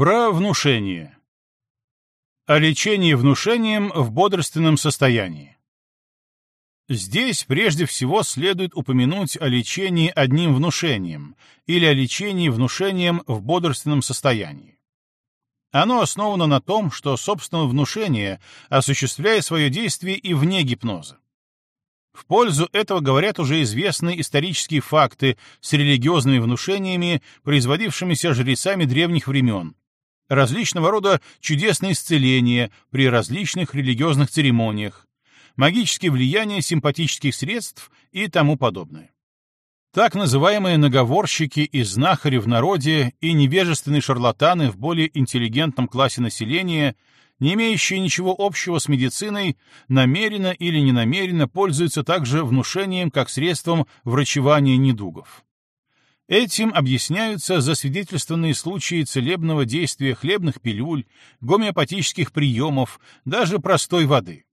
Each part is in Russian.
Про внушение. О лечении внушением в бодрственном состоянии. Здесь прежде всего следует упомянуть о лечении одним внушением или о лечении внушением в бодрственном состоянии. Оно основано на том, что, собственно, внушение осуществляет свое действие и вне гипноза. В пользу этого говорят уже известные исторические факты с религиозными внушениями, производившимися жрецами древних времен, различного рода чудесные исцеления при различных религиозных церемониях, магические влияния симпатических средств и тому подобное. Так называемые наговорщики и знахари в народе и невежественные шарлатаны в более интеллигентном классе населения, не имеющие ничего общего с медициной, намеренно или ненамеренно пользуются также внушением как средством врачевания недугов. Этим объясняются засвидетельствованные случаи целебного действия хлебных пилюль, гомеопатических приемов, даже простой воды.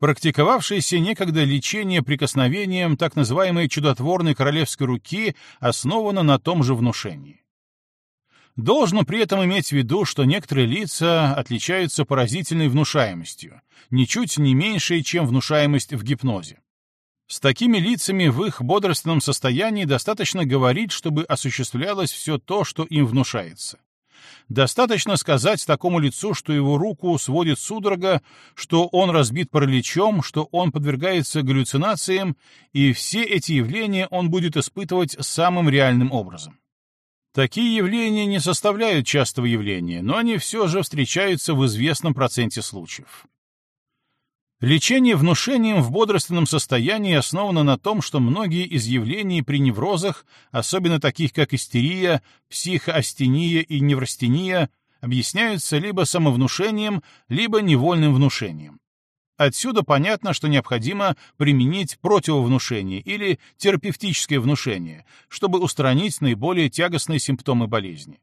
Практиковавшееся некогда лечение прикосновением так называемой чудотворной королевской руки основано на том же внушении. Должно при этом иметь в виду, что некоторые лица отличаются поразительной внушаемостью, ничуть не меньшей, чем внушаемость в гипнозе. С такими лицами в их бодрственном состоянии достаточно говорить, чтобы осуществлялось все то, что им внушается. Достаточно сказать такому лицу, что его руку сводит судорога, что он разбит параличом, что он подвергается галлюцинациям, и все эти явления он будет испытывать самым реальным образом. Такие явления не составляют частого явления, но они все же встречаются в известном проценте случаев. Лечение внушением в бодрственном состоянии основано на том, что многие из явлений при неврозах, особенно таких как истерия, психоастения и неврастения, объясняются либо самовнушением, либо невольным внушением. Отсюда понятно, что необходимо применить противовнушение или терапевтическое внушение, чтобы устранить наиболее тягостные симптомы болезни.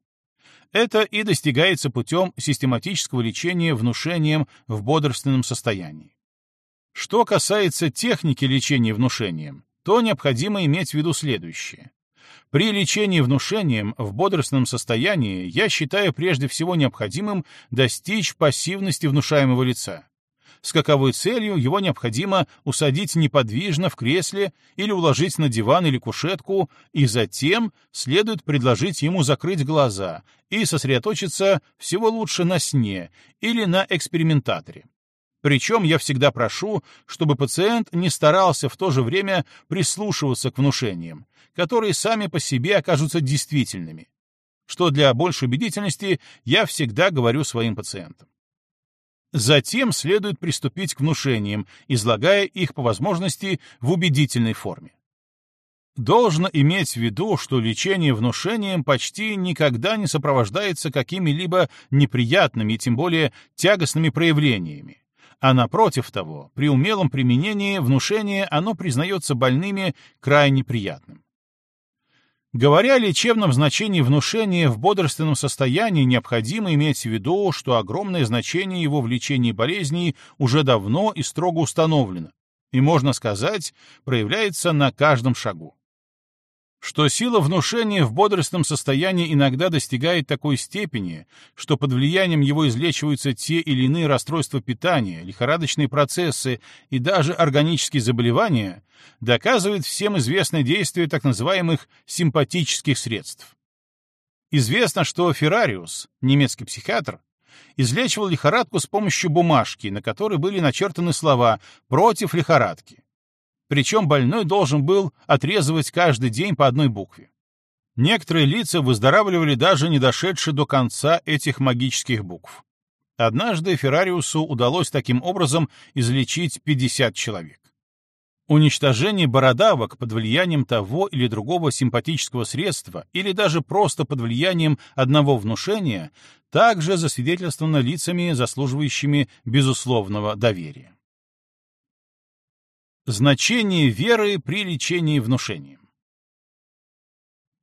Это и достигается путем систематического лечения внушением в бодрственном состоянии. Что касается техники лечения внушением, то необходимо иметь в виду следующее. При лечении внушением в бодрственном состоянии я считаю прежде всего необходимым достичь пассивности внушаемого лица. С каковой целью его необходимо усадить неподвижно в кресле или уложить на диван или кушетку, и затем следует предложить ему закрыть глаза и сосредоточиться всего лучше на сне или на экспериментаторе. Причем я всегда прошу, чтобы пациент не старался в то же время прислушиваться к внушениям, которые сами по себе окажутся действительными, что для большей убедительности я всегда говорю своим пациентам. Затем следует приступить к внушениям, излагая их по возможности в убедительной форме. Должно иметь в виду, что лечение внушением почти никогда не сопровождается какими-либо неприятными тем более тягостными проявлениями, а напротив того, при умелом применении внушения оно признается больными крайне приятным. Говоря о лечебном значении внушения в бодрственном состоянии, необходимо иметь в виду, что огромное значение его в лечении болезней уже давно и строго установлено, и, можно сказать, проявляется на каждом шагу что сила внушения в бодростном состоянии иногда достигает такой степени, что под влиянием его излечиваются те или иные расстройства питания, лихорадочные процессы и даже органические заболевания, доказывает всем известное действие так называемых симпатических средств. Известно, что Феррариус, немецкий психиатр, излечивал лихорадку с помощью бумажки, на которой были начертаны слова «против лихорадки», причем больной должен был отрезывать каждый день по одной букве. Некоторые лица выздоравливали даже не дошедшие до конца этих магических букв. Однажды Феррариусу удалось таким образом излечить 50 человек. Уничтожение бородавок под влиянием того или другого симпатического средства или даже просто под влиянием одного внушения также засвидетельствовано лицами, заслуживающими безусловного доверия. Значение веры при лечении внушением.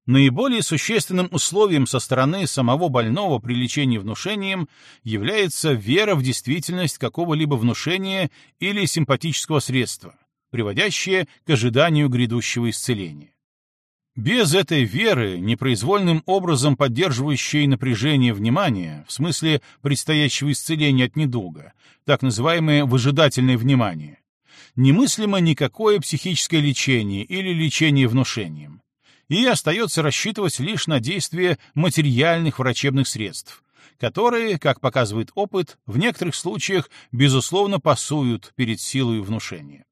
Наиболее существенным условием со стороны самого больного при лечении внушением является вера в действительность какого-либо внушения или симпатического средства, приводящее к ожиданию грядущего исцеления. Без этой веры, непроизвольным образом поддерживающей напряжение внимания, в смысле предстоящего исцеления от недуга, так называемое выжидательное внимание, немыслимо никакое психическое лечение или лечение внушением. И остается рассчитывать лишь на действие материальных врачебных средств, которые, как показывает опыт, в некоторых случаях, безусловно, пасуют перед силой внушения.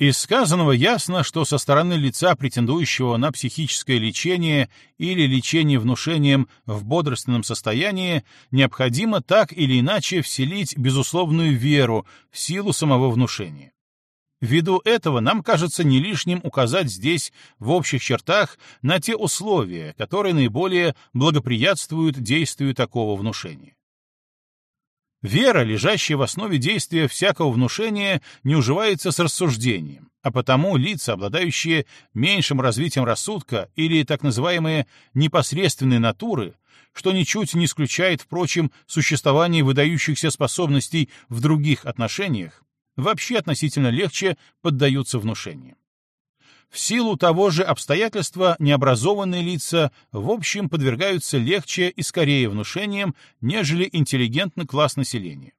Из сказанного ясно, что со стороны лица, претендующего на психическое лечение или лечение внушением в бодрственном состоянии, необходимо так или иначе вселить безусловную веру в силу самого внушения. Ввиду этого нам кажется не лишним указать здесь в общих чертах на те условия, которые наиболее благоприятствуют действию такого внушения. Вера, лежащая в основе действия всякого внушения, не уживается с рассуждением, а потому лица, обладающие меньшим развитием рассудка или так называемые непосредственные натуры, что ничуть не исключает, впрочем, существование выдающихся способностей в других отношениях, вообще относительно легче поддаются внушению. В силу того же обстоятельства необразованные лица в общем подвергаются легче и скорее внушениям, нежели интеллигентный класс населения.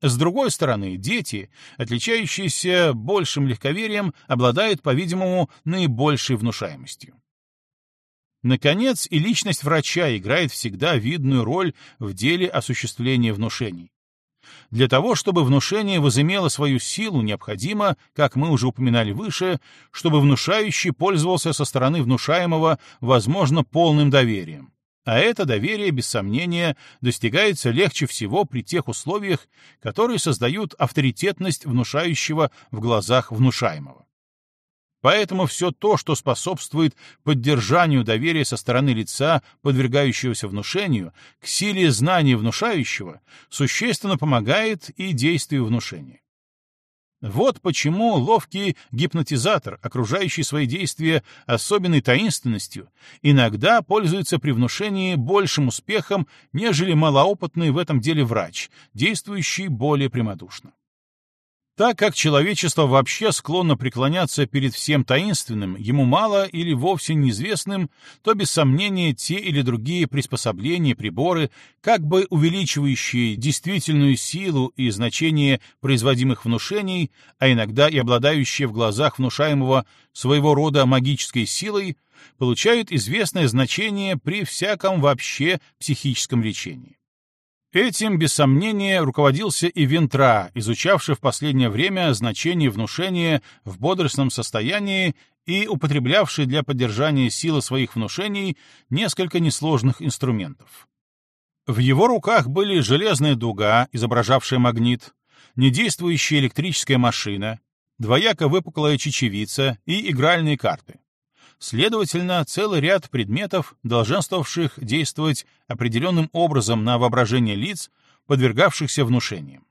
С другой стороны, дети, отличающиеся большим легковерием, обладают, по-видимому, наибольшей внушаемостью. Наконец, и личность врача играет всегда видную роль в деле осуществления внушений. Для того, чтобы внушение возымело свою силу, необходимо, как мы уже упоминали выше, чтобы внушающий пользовался со стороны внушаемого, возможно, полным доверием. А это доверие, без сомнения, достигается легче всего при тех условиях, которые создают авторитетность внушающего в глазах внушаемого. Поэтому все то, что способствует поддержанию доверия со стороны лица, подвергающегося внушению, к силе знания внушающего, существенно помогает и действию внушения. Вот почему ловкий гипнотизатор, окружающий свои действия особенной таинственностью, иногда пользуется при внушении большим успехом, нежели малоопытный в этом деле врач, действующий более прямодушно. Так как человечество вообще склонно преклоняться перед всем таинственным, ему мало или вовсе неизвестным, то без сомнения те или другие приспособления, приборы, как бы увеличивающие действительную силу и значение производимых внушений, а иногда и обладающие в глазах внушаемого своего рода магической силой, получают известное значение при всяком вообще психическом лечении. Этим, без сомнения, руководился и Вентра, изучавший в последнее время значение внушения в бодростном состоянии и употреблявший для поддержания силы своих внушений несколько несложных инструментов. В его руках были железная дуга, изображавшая магнит, недействующая электрическая машина, двояко выпуклая чечевица и игральные карты. Следовательно, целый ряд предметов, долженствовавших действовать определенным образом на воображение лиц, подвергавшихся внушениям.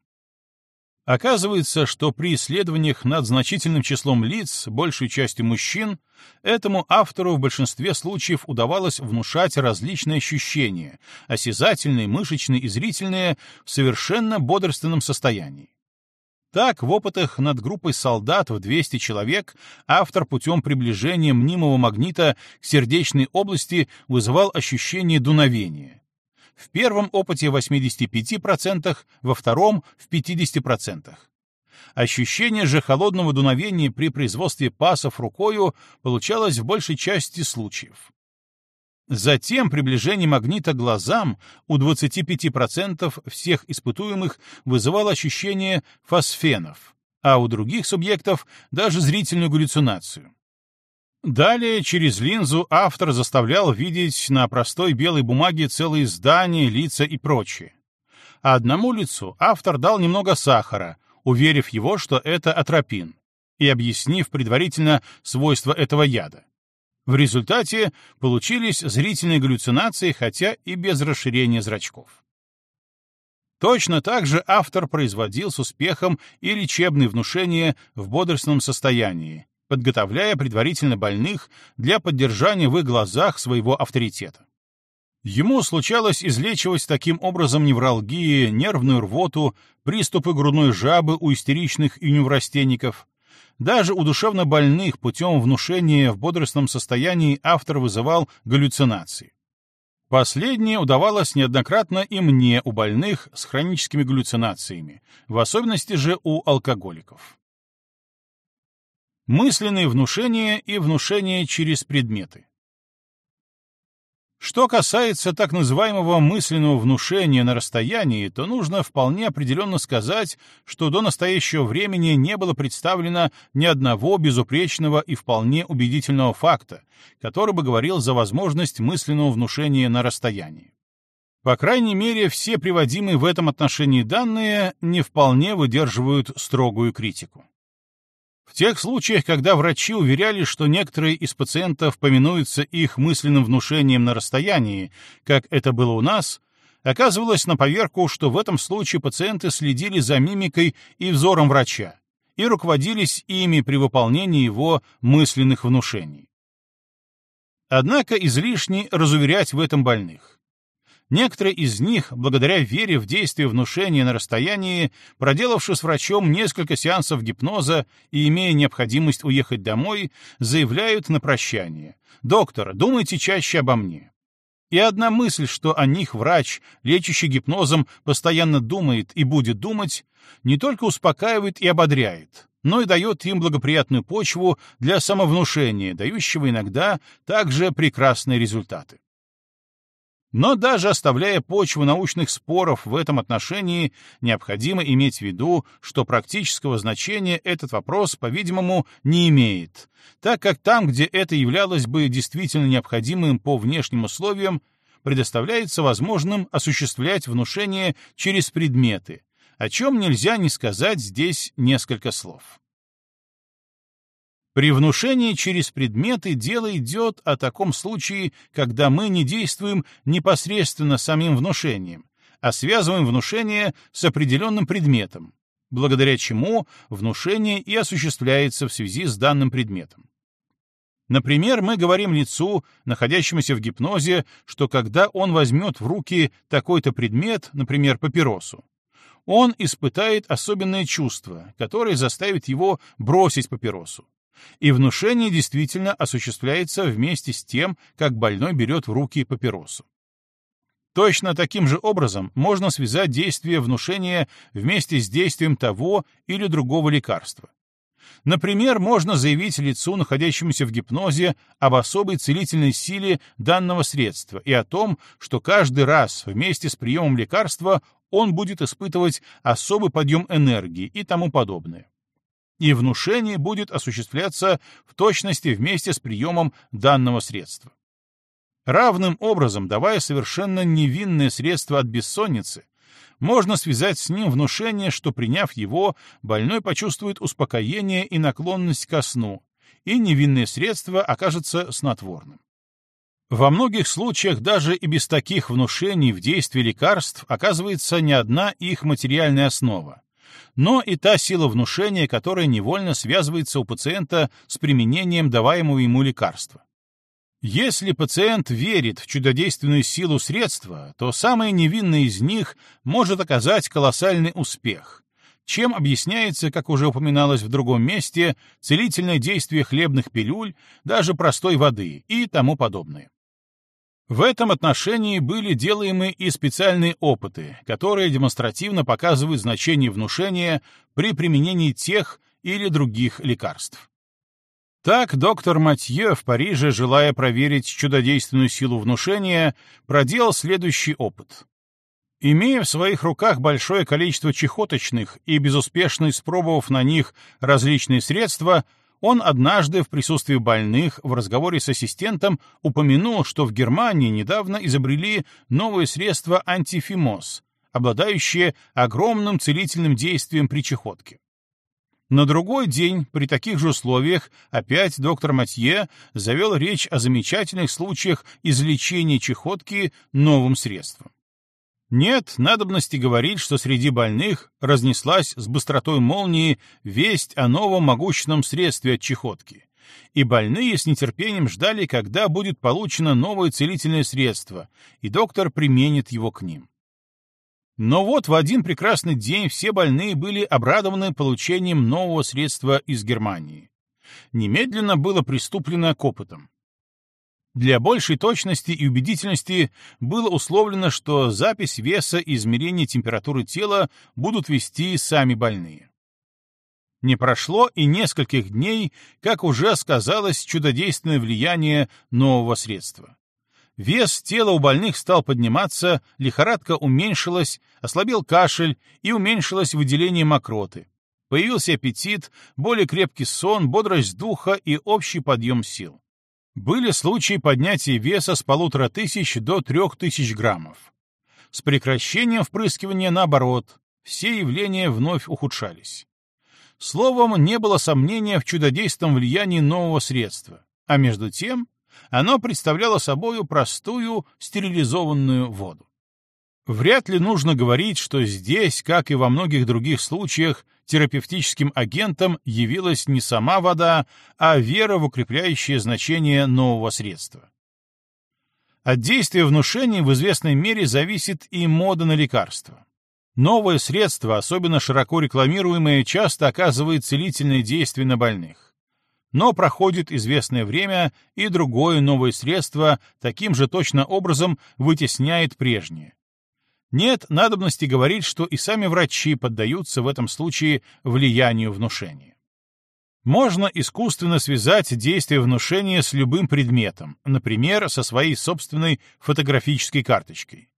Оказывается, что при исследованиях над значительным числом лиц, большей частью мужчин, этому автору в большинстве случаев удавалось внушать различные ощущения, осязательные, мышечные и зрительные, в совершенно бодрственном состоянии. Так, в опытах над группой солдат в 200 человек автор путем приближения мнимого магнита к сердечной области вызывал ощущение дуновения. В первом опыте в 85%, во втором — в 50%. Ощущение же холодного дуновения при производстве пасов рукою получалось в большей части случаев. Затем приближение магнита глазам у 25% всех испытуемых вызывало ощущение фосфенов, а у других субъектов даже зрительную галлюцинацию. Далее через линзу автор заставлял видеть на простой белой бумаге целые здания, лица и прочее. А одному лицу автор дал немного сахара, уверив его, что это атропин, и объяснив предварительно свойства этого яда. В результате получились зрительные галлюцинации, хотя и без расширения зрачков. Точно так же автор производил с успехом и лечебные внушения в бодрственном состоянии, подготовляя предварительно больных для поддержания в их глазах своего авторитета. Ему случалось излечивать таким образом невралгии, нервную рвоту, приступы грудной жабы у истеричных и неврастенников, Даже у душевнобольных путем внушения в бодростном состоянии автор вызывал галлюцинации. Последнее удавалось неоднократно и мне у больных с хроническими галлюцинациями, в особенности же у алкоголиков. Мысленные внушения и внушения через предметы. Что касается так называемого мысленного внушения на расстоянии, то нужно вполне определенно сказать, что до настоящего времени не было представлено ни одного безупречного и вполне убедительного факта, который бы говорил за возможность мысленного внушения на расстоянии. По крайней мере, все приводимые в этом отношении данные не вполне выдерживают строгую критику. В тех случаях, когда врачи уверяли, что некоторые из пациентов поминуются их мысленным внушением на расстоянии, как это было у нас, оказывалось на поверку, что в этом случае пациенты следили за мимикой и взором врача и руководились ими при выполнении его мысленных внушений. Однако излишне разуверять в этом больных. Некоторые из них, благодаря вере в действие внушения на расстоянии, проделавши с врачом несколько сеансов гипноза и имея необходимость уехать домой, заявляют на прощание «Доктор, думайте чаще обо мне». И одна мысль, что о них врач, лечащий гипнозом, постоянно думает и будет думать, не только успокаивает и ободряет, но и дает им благоприятную почву для самовнушения, дающего иногда также прекрасные результаты. Но даже оставляя почву научных споров в этом отношении, необходимо иметь в виду, что практического значения этот вопрос, по-видимому, не имеет, так как там, где это являлось бы действительно необходимым по внешним условиям, предоставляется возможным осуществлять внушение через предметы, о чем нельзя не сказать здесь несколько слов. При внушении через предметы дело идет о таком случае, когда мы не действуем непосредственно самим внушением, а связываем внушение с определенным предметом, благодаря чему внушение и осуществляется в связи с данным предметом. Например, мы говорим лицу, находящемуся в гипнозе, что когда он возьмет в руки такой-то предмет, например, папиросу, он испытает особенное чувство, которое заставит его бросить папиросу и внушение действительно осуществляется вместе с тем, как больной берет в руки папиросу. Точно таким же образом можно связать действие внушения вместе с действием того или другого лекарства. Например, можно заявить лицу, находящемуся в гипнозе, об особой целительной силе данного средства и о том, что каждый раз вместе с приемом лекарства он будет испытывать особый подъем энергии и тому подобное и внушение будет осуществляться в точности вместе с приемом данного средства. Равным образом, давая совершенно невинное средство от бессонницы, можно связать с ним внушение, что, приняв его, больной почувствует успокоение и наклонность ко сну, и невинное средство окажется снотворным. Во многих случаях даже и без таких внушений в действии лекарств оказывается не одна их материальная основа, но и та сила внушения, которая невольно связывается у пациента с применением даваемого ему лекарства. Если пациент верит в чудодейственную силу средства, то самое невинное из них может оказать колоссальный успех, чем объясняется, как уже упоминалось в другом месте, целительное действие хлебных пилюль, даже простой воды и тому подобное. В этом отношении были делаемы и специальные опыты, которые демонстративно показывают значение внушения при применении тех или других лекарств. Так доктор Матье в Париже, желая проверить чудодейственную силу внушения, проделал следующий опыт. Имея в своих руках большое количество чехоточных и безуспешно испробовав на них различные средства, он однажды в присутствии больных в разговоре с ассистентом упомянул, что в Германии недавно изобрели новое средство антифимоз, обладающее огромным целительным действием при чехотке. На другой день, при таких же условиях, опять доктор Матье завел речь о замечательных случаях излечения чехотки новым средством. Нет надобности говорить, что среди больных разнеслась с быстротой молнии весть о новом могущественном средстве от чехотки, и больные с нетерпением ждали, когда будет получено новое целительное средство, и доктор применит его к ним. Но вот в один прекрасный день все больные были обрадованы получением нового средства из Германии. Немедленно было приступлено к опытам. Для большей точности и убедительности было условлено, что запись веса и измерение температуры тела будут вести сами больные. Не прошло и нескольких дней, как уже сказалось чудодейственное влияние нового средства. Вес тела у больных стал подниматься, лихорадка уменьшилась, ослабел кашель и уменьшилось выделение мокроты. Появился аппетит, более крепкий сон, бодрость духа и общий подъем сил. Были случаи поднятия веса с полутора тысяч до трех тысяч граммов. С прекращением впрыскивания, наоборот, все явления вновь ухудшались. Словом, не было сомнения в чудодейственном влиянии нового средства, а между тем оно представляло собою простую стерилизованную воду. Вряд ли нужно говорить, что здесь, как и во многих других случаях, терапевтическим агентом явилась не сама вода, а вера в укрепляющее значение нового средства. От действия внушений в известной мере зависит и мода на лекарства. Новое средство, особенно широко рекламируемое, часто оказывает целительное действие на больных. Но проходит известное время, и другое новое средство таким же точно образом вытесняет прежнее. Нет надобности говорить, что и сами врачи поддаются в этом случае влиянию внушения. Можно искусственно связать действие внушения с любым предметом, например, со своей собственной фотографической карточкой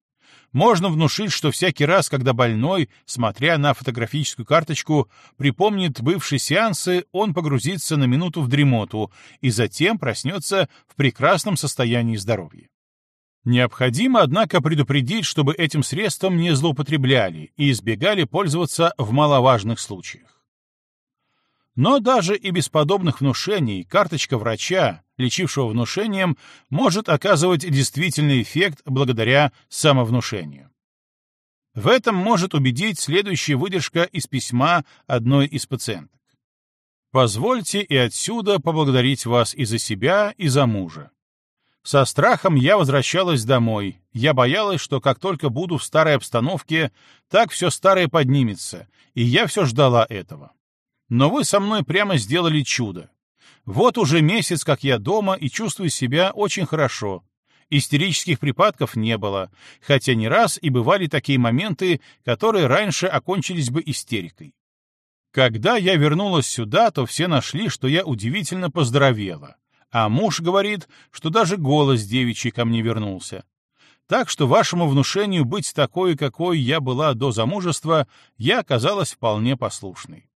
можно внушить, что всякий раз, когда больной, смотря на фотографическую карточку, припомнит бывшие сеансы, он погрузится на минуту в дремоту и затем проснется в прекрасном состоянии здоровья. Необходимо, однако, предупредить, чтобы этим средством не злоупотребляли и избегали пользоваться в маловажных случаях. Но даже и без подобных внушений карточка врача, лечившего внушением, может оказывать действительный эффект благодаря самовнушению. В этом может убедить следующая выдержка из письма одной из пациенток. «Позвольте и отсюда поблагодарить вас и за себя, и за мужа. Со страхом я возвращалась домой. Я боялась, что как только буду в старой обстановке, так все старое поднимется, и я все ждала этого. Но вы со мной прямо сделали чудо. Вот уже месяц, как я дома, и чувствую себя очень хорошо. Истерических припадков не было, хотя не раз и бывали такие моменты, которые раньше окончились бы истерикой. Когда я вернулась сюда, то все нашли, что я удивительно поздоровела, а муж говорит, что даже голос девичий ко мне вернулся. Так что вашему внушению быть такой, какой я была до замужества, я оказалась вполне послушной.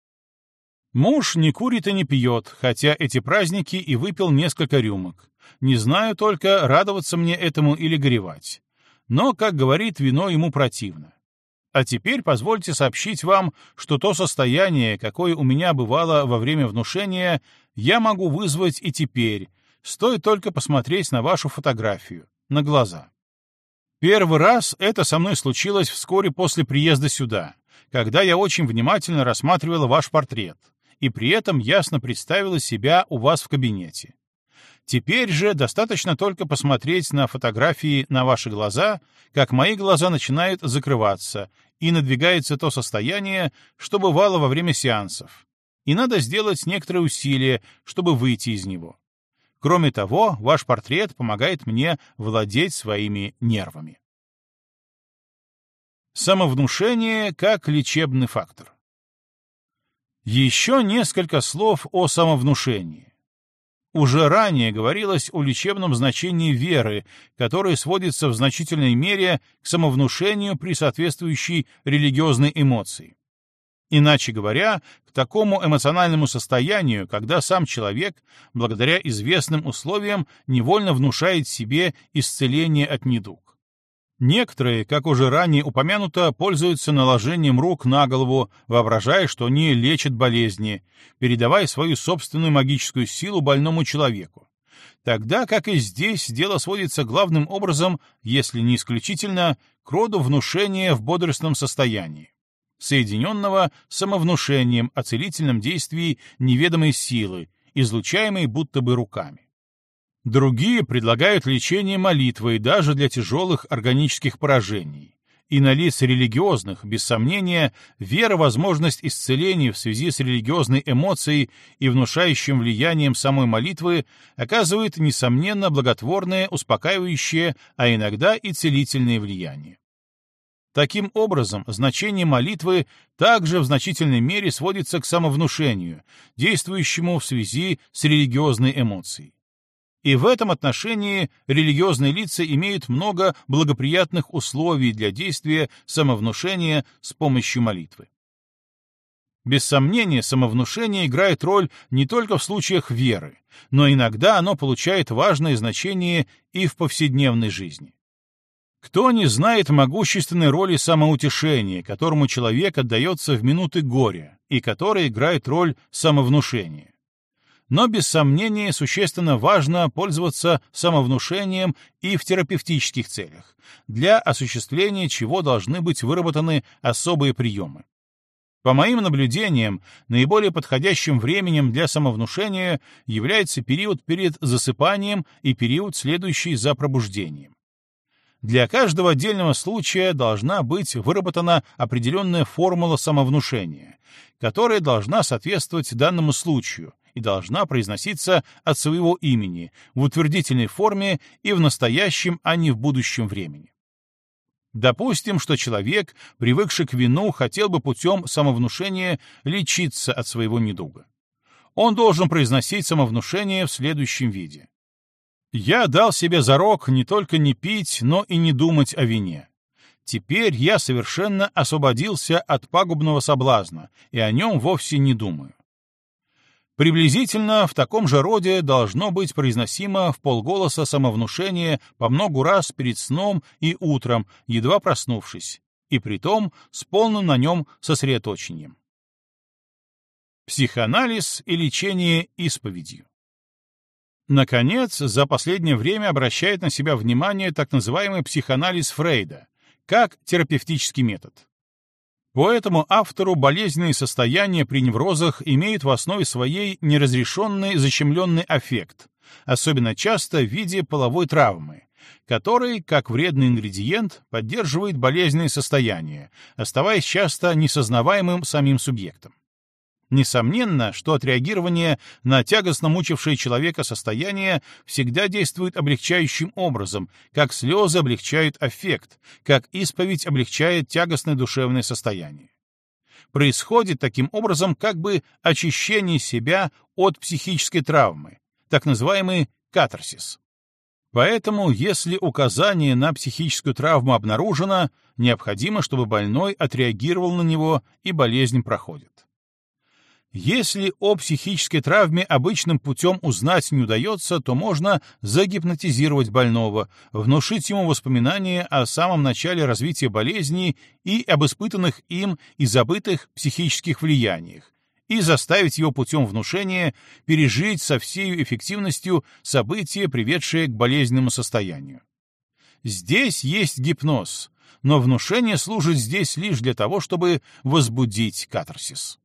Муж не курит и не пьет, хотя эти праздники и выпил несколько рюмок. Не знаю только, радоваться мне этому или горевать. Но, как говорит, вино ему противно. А теперь позвольте сообщить вам, что то состояние, какое у меня бывало во время внушения, я могу вызвать и теперь, стоит только посмотреть на вашу фотографию, на глаза. Первый раз это со мной случилось вскоре после приезда сюда, когда я очень внимательно рассматривала ваш портрет и при этом ясно представила себя у вас в кабинете. Теперь же достаточно только посмотреть на фотографии на ваши глаза, как мои глаза начинают закрываться, и надвигается то состояние, что бывало во время сеансов. И надо сделать некоторые усилия, чтобы выйти из него. Кроме того, ваш портрет помогает мне владеть своими нервами. Самовнушение как лечебный фактор. Еще несколько слов о самовнушении. Уже ранее говорилось о лечебном значении веры, которое сводится в значительной мере к самовнушению при соответствующей религиозной эмоции. Иначе говоря, к такому эмоциональному состоянию, когда сам человек, благодаря известным условиям, невольно внушает себе исцеление от недуг. Некоторые, как уже ранее упомянуто, пользуются наложением рук на голову, воображая, что они лечат болезни, передавая свою собственную магическую силу больному человеку. Тогда, как и здесь, дело сводится главным образом, если не исключительно, к роду внушения в бодростном состоянии, соединенного самовнушением о целительном действии неведомой силы, излучаемой будто бы руками. Другие предлагают лечение молитвой даже для тяжелых органических поражений. и на лиц религиозных, без сомнения, вера возможность исцеления в связи с религиозной эмоцией и внушающим влиянием самой молитвы оказывает, несомненно, благотворное, успокаивающее, а иногда и целительное влияние. Таким образом, значение молитвы также в значительной мере сводится к самовнушению, действующему в связи с религиозной эмоцией. И в этом отношении религиозные лица имеют много благоприятных условий для действия самовнушения с помощью молитвы. Без сомнения, самовнушение играет роль не только в случаях веры, но иногда оно получает важное значение и в повседневной жизни. Кто не знает могущественной роли самоутешения, которому человек отдается в минуты горя, и которая играет роль самовнушения? но без сомнения существенно важно пользоваться самовнушением и в терапевтических целях, для осуществления чего должны быть выработаны особые приемы. По моим наблюдениям, наиболее подходящим временем для самовнушения является период перед засыпанием и период, следующий за пробуждением. Для каждого отдельного случая должна быть выработана определенная формула самовнушения, которая должна соответствовать данному случаю, и должна произноситься от своего имени в утвердительной форме и в настоящем, а не в будущем времени. Допустим, что человек, привыкший к вину, хотел бы путем самовнушения лечиться от своего недуга. Он должен произносить самовнушение в следующем виде. «Я дал себе зарок не только не пить, но и не думать о вине. Теперь я совершенно освободился от пагубного соблазна и о нем вовсе не думаю. Приблизительно в таком же роде должно быть произносимо в полголоса самовнушение по многу раз перед сном и утром, едва проснувшись, и притом с полным на нем сосредоточением. Психоанализ и лечение исповедью. Наконец, за последнее время обращает на себя внимание так называемый психоанализ Фрейда, как терапевтический метод. По этому автору болезненные состояния при неврозах имеют в основе своей неразрешенный защемленный аффект, особенно часто в виде половой травмы, который, как вредный ингредиент, поддерживает болезненные состояния, оставаясь часто несознаваемым самим субъектом. Несомненно, что отреагирование на тягостно мучившее человека состояние всегда действует облегчающим образом, как слезы облегчают аффект, как исповедь облегчает тягостное душевное состояние. Происходит таким образом как бы очищение себя от психической травмы, так называемый катарсис. Поэтому, если указание на психическую травму обнаружено, необходимо, чтобы больной отреагировал на него, и болезнь проходит. Если о психической травме обычным путем узнать не удается, то можно загипнотизировать больного, внушить ему воспоминания о самом начале развития болезни и об испытанных им и забытых психических влияниях, и заставить его путем внушения пережить со всей эффективностью события, приведшие к болезненному состоянию. Здесь есть гипноз, но внушение служит здесь лишь для того, чтобы возбудить катарсис.